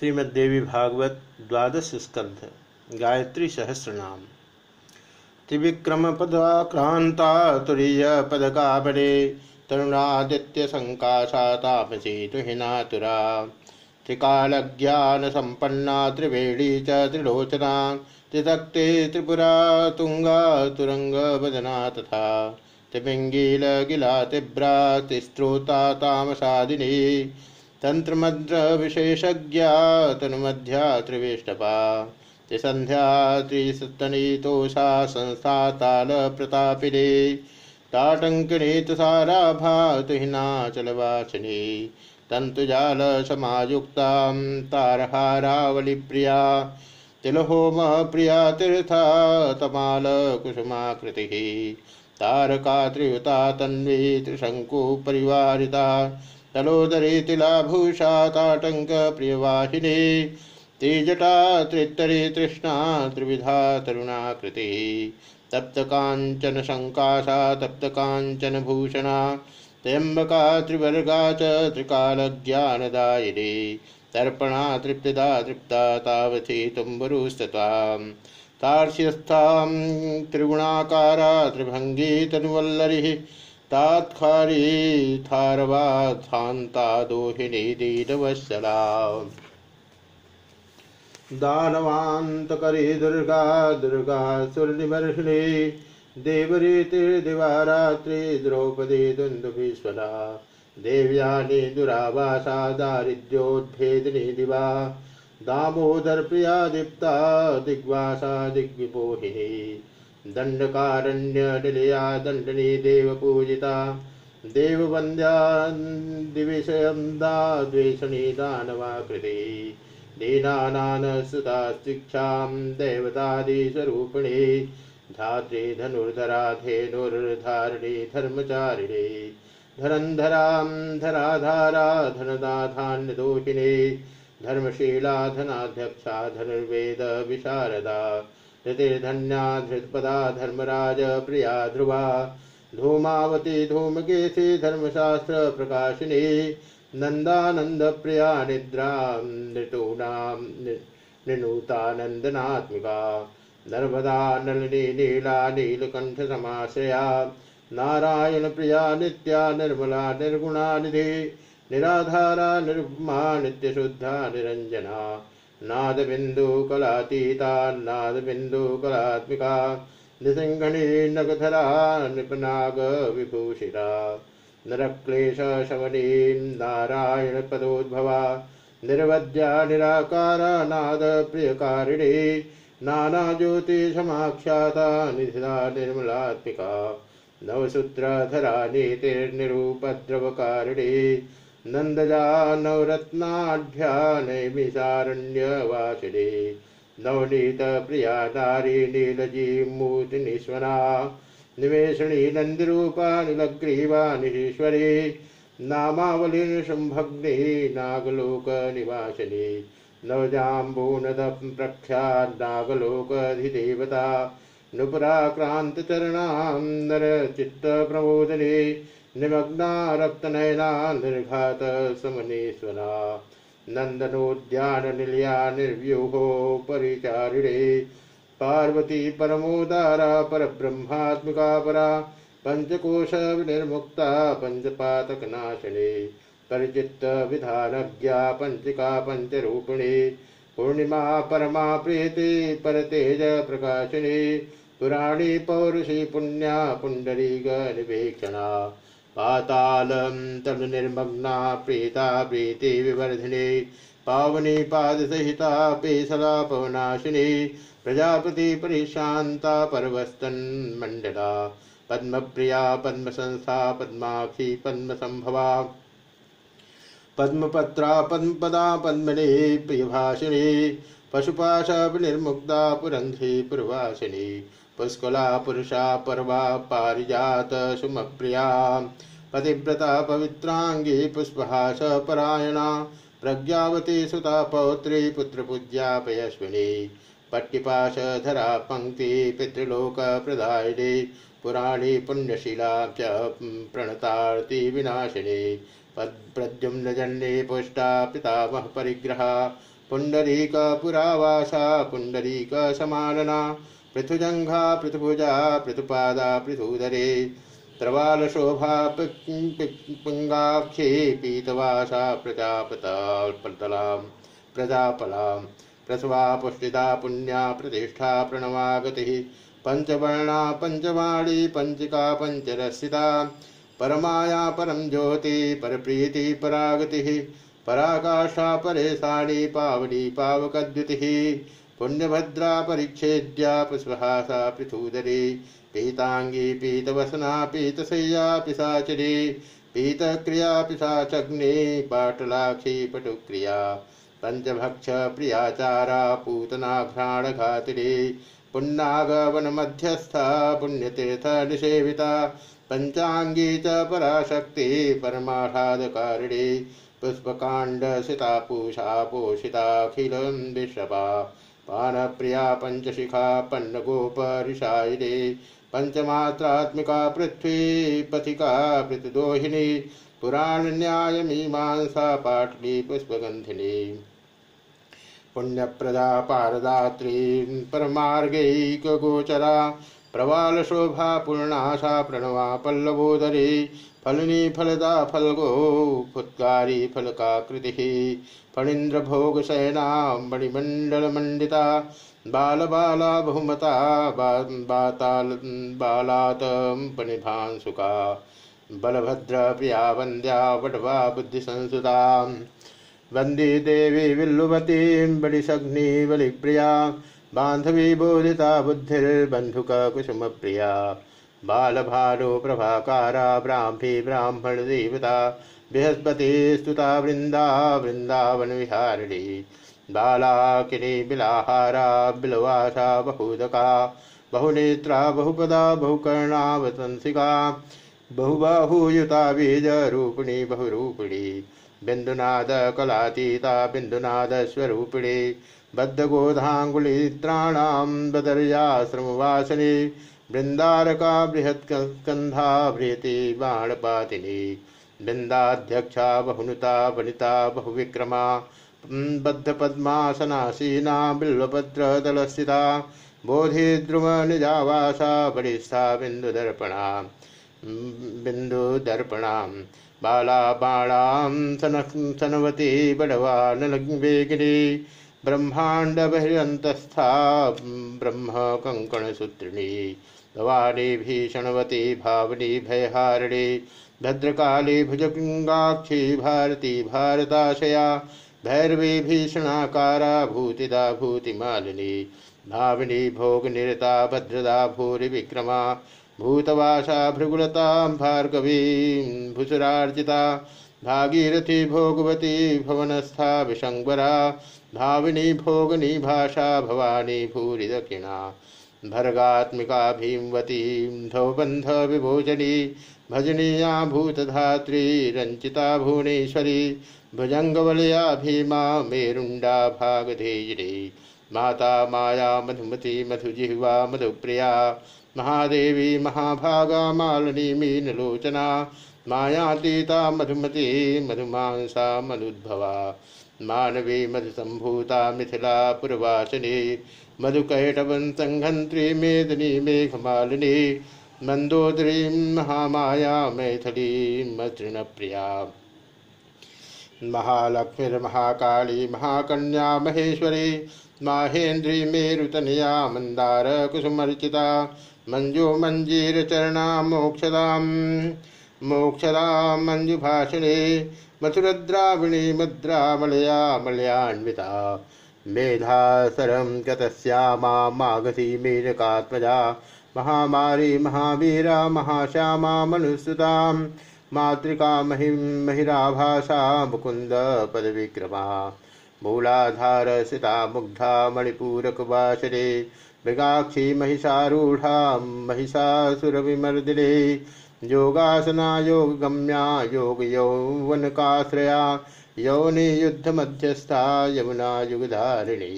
श्रीमद्देवी भागवत द्वादश स्कंध गायत्री सहस्र नाम त्रिविक्रम पदाक्रांता तुरीय पदकाबरे तरुणादित्य संकाशा तामसी तुहिनातुरा संपन्ना त्रिवेणी च त्रिलोचना, त्रितक्ते त्रिपुरा तुंगा तुरंग वदना तथा। त्रिपिंगील गिला तिब्रा तिस्त्रोता तामसादिनी तंत्रमद्र विशेषज्ञा तनुमध्या त्रिवेष्टपा। त्रिसंध्या त्रिसतनीतोषा संस्था ताल प्रतापिने ताटंकिनी तुषाराभा तुहिनाचलवासिनी। तंतुजाल समायुक्ता तारहारावली प्रिया तिलहोम प्रिया तीर्था तमाल कुसुमाकृति तारका त्रियुता तन्वी त्रिशंकु परिवारिता तलोदरी तिलाभूषा ताटंक प्रियवाहिनी त्रिजटा त्रितरी तृष्णा, त्रिविधा तरुणाकृति तप्त कांचन संकाशा तप्त कांचन भूषणा त्र्यंबका त्रिवर्गा च त्रिकाल ज्ञानदायिनी तर्पणा, तृप्तिदा, तृप्ता, तावथी तुम्बरुस्तताम् तार्ष्यस्थां, त्रिगुणाकारा त्रिभंगी तनुवल्लरिः तात्खारी थारवाथान्ता दोहिनी दीनवत्सला दानवान्तकरी दुर्गा दुर्गा सुरनिवर्षिणी देवरीतिर्दिवारात्रि द्रौपदी दुन्दुभीश्वरा देव्यानि दुरावासा दारिद्र्योद्भेदिनी दिवा। दामोदरप्रिया दीप्ता, दिग्वासा दिग्विपोहिनी दण्डकारण्यनिलया दण्डनी देवपूजिता देववन्द्या दिविषयन्दा द्वेषणी दानवाकृति। दीनानानसुता शिक्षां देवतादिस्वरूपिणी धात्री धनुर्धरा धेनुर्धारिणी धर्मचारिणी। धरन्धरां धराधारा धनदाधान्यदोषिणी। धर्मशीला धनाध्यक्षा धनुर्वेद विशारदा धृतिर्धन्या धृतपदा धर्मराज प्रिया ध्रुवा धूमावती धूमकेशी धर्मशास्त्र प्रकाशिनी नंदानंद प्रिया निद्रा नृतूनां निनूतानंदनात्मिका नर्मदा नलिनी नीला नीलकंठ समाश्रया नारायण प्रिया नित्या निर्मला निर्गुणा निधि निराधारा निर्मा नित्यशुद्धा निरंजना नाद बिंदु कलातीता नाद बिंदु कलात्मिका निसिंहणी नगधरा नृपनाग विभूषिता नरक्लेश शवनी नारायण पदोद्भवा निर्वद्या निराकारा नाद प्रियकारिणी नाना ज्योति निर्मलात्मिका, नवसूत्रधरा नीतिर्निरूपद्रवकारिणी नन्दजा नवरत्नाढ्या नैमिषारण्यवासिनी नवनीतप्रिया नारी नीलजीमूर्तिनिस्वना निवेशनी नन्दिरूपा निलग्रीवा निरीश्वरी। नामावलीर्शुम्भग्नि नागलोकनिवासिनी। नवजाम्बूनदं प्रख्यान्नागलोकधिदेवता नुपराक्रान्तचरणां नरचित्तप्रमोदिनी निमग्ना रक्तनयना निर्घात समनीश्वरा। नन्दनोद्याननिलया निर्व्यूहो परिचारिणे। पार्वती परमोदारा, परब्रह्मात्मिका परा। पंचकोश विनिर्मुक्ता पंचपातकनाशिनी परिचित्त विधानज्ञा पंचिका पंचरूपिणी पूर्णिमा परमा प्रीति, परतेज प्रकाशिनी। पुराणी पौरुषी पुण्या पुण्डरीक निवेक्षणा। पातालं तनुनिर्मग्ना प्रीता प्रीति विवर्धिनी, पावनी पादसहिता पेशला पवनाशिनी, प्रजापति परिशान्ता परवस्तन्मण्डला पद्मप्रिया पद्मसंस्था पद्माक्षी पद्मसंभवा, पद्मपत्रा पद्मपदा पद्मने प्रियभाषिणी पशुपाशा विनिर्मुक्ता पुरन्ध्री पुरवासिनी, पुष्कला पुरुषा पर्वा पारिजात सुमप्रिया, पतिव्रता पवित्रांगी पुष्पहास परायणा, प्रज्ञावती सुता पौत्री पुत्रपूज्या पयस्विनी पट्टिपाशधरा पंक्ति पितृलोक प्रदायिनी, पुराणी पुण्यशीला च प्रणतार्ति विनाशिनी प्रद्युम्न जन्ये पुष्टा पितामह परिग्रह पुण्डरीक पुरावासा पुण्डरीक समानना पृथुजङ्घा, पृथुभुजा, पृथुपादा पृथुदरे प्रवालशोभा पिङ्गाक्षी पीतवासा प्रजापताल्पतलां प्रजापलां प्रसवा पुष्टिता पुण्या, प्रतिष्ठा, प्रणवागतिः, पञ्चवर्णा, पञ्चवाणी, पञ्चिका, पञ्चरसिता, परमाया परम ज्योति, परप्रीति, परागतिः पराकाशा परेशाणी पावनी पावकद्युतिः, पुण्यभद्रा परिच्छेद्या पुष्पहासा पृथूदरी पीतांगी पीतवसना पीतशय्या पिशाचरी पीतक्रिया पिशाचग्नि, पाटलाक्षी पटुक्रिया पंचभक्ष प्रियाचारा पूतना घ्राणघातिरी पुन्नागवनमध्यस्था पुण्यतीर्थ निषेविता पंचांगी च पराशक्ति परमाह्लादकारिणी पुष्पकाण्डसितापूषा पोषिताखिलं विश्रपा पानप्रिया पञ्चशिखा पन्नगोपरिषायिनी पञ्चमात्रात्मिका पृथ्वी पथिका पृथुदोहिनी पुराणन्यायमीमांसा पाटली पुष्पगन्धिनी। पुण्यप्रदा पारदात्री, परमार्गैकगोचरा प्रवालशोभा पूर्णाशा प्रणवा पल्लवोदरी फलिनी फलदा फलगो फुत्कारी फलकाकृतिः फणीन्द्रभोगशयना मणिमण्डलमण्डिता बालबाला बहुमता बाताल बालात् पणिभांसुका बलभद्रप्रिया वन्द्या वटवा बुद्धिसंसुता वन्दी देवी विल्लुवतीं बलिसग्नि बलिप्रिया बान्धवी बोधिता बुद्धिर्बन्धुककुसुमप्रिया बालभानु प्रभाकारा ब्राह्मी ब्राह्मण देवता बृहस्पति स्तुता वृंदा वृंदावन विहारिणी बालाकिनी बिलाहारा, बिलवासा बहुदका, बहुनेत्रा, बहुपदा, बहुकर्णावतंसिका, बहुबाहुयुता बीज रूपिणी बहुरूपिणी बिंदुनाद कलातीता बिंदुनाद स्वरूपिणी बद्धगोधांगुलित्राणाम बदर्याश्रमवासिनी बृंदारका बृहत्कंधा भृति बाणपातिनी। बृंदाध्यक्षा बहुनुता वनिता बहुविक्रमा, बद्धपद्मासनासीना बिल्वपत्रदलस्थिता बोधिद्रुमनिजावासा बलिस्था बिन्दुदर्पणा। बिन्दुदर्पणां। बाला बाणां सनवती बडवा नलवेगिनी ब्रह्मांड बहिरंतस्था ब्रह्म कंकण सूत्रिणी भवानी भीषणवती, भावनी भयहारिणी। भद्रकाली भुजगाक्षी भारती भारताशया। भैरवी भीषणाकारा, भूतिदा भूतिमालिनी। भाविनी भोग निरता भद्रदा भूरि विक्रमा भूतवासा, भृगुलता, भार्गवी, भुसुरार्जिता। भागीरथी, भोगवती, भवनस्था विशंवरा भाविनी, भोगनी, भाषा, भवानी भूरि दक्षिणा भर्गात्मिका, भीमवती धौबंध विभोजनी, भजनीया, भूतधात्री रंचिता भुवनेश्वरी भुजंगवलया भीमा मेरुंडा भागधेयिनी, माता, माया, मधुमती, मधुजिह्वा, मधुप्रिया, महादेवी, महाभागा, मालिनी, मीनलोचना, मायातीता, मधुमती, मधुमांसा, मनुद्भवा। मानवी मधुसंभूता मिथिला पुरवासिनी मधुकैटवन संघंत्री मेदनी मेघमालिनी, मंदोदरी महामाया मैथिली मृण प्रिया महालक्ष्मी महाकन्या महेश्वरी, माहेन्द्री मेरुतनया, मंदार कुसुमर्चिता, मंजो मंजीर चरणा मोक्षदा मोक्षदा मंजुभाषिणी मथुरद्राविणी मुद्रा मलया मलयान्विता मेधासरं गतश्यामा मागधी मेनकात्मजा महामारी, महावीरा, महाश्यामा, मनुसुता। मातृका महिम महिराभाषा मुकुंद पदविक्रमा। मूलाधार सिता मुग्धा मणिपूरकवासरे मृगाक्षी महिषारूढ़ा महिषासुरविमर्दिने। योगासना योगगम्या योग यौवनकाश्रया यौनि युद्ध मध्यस्था यमुना युगधारिणी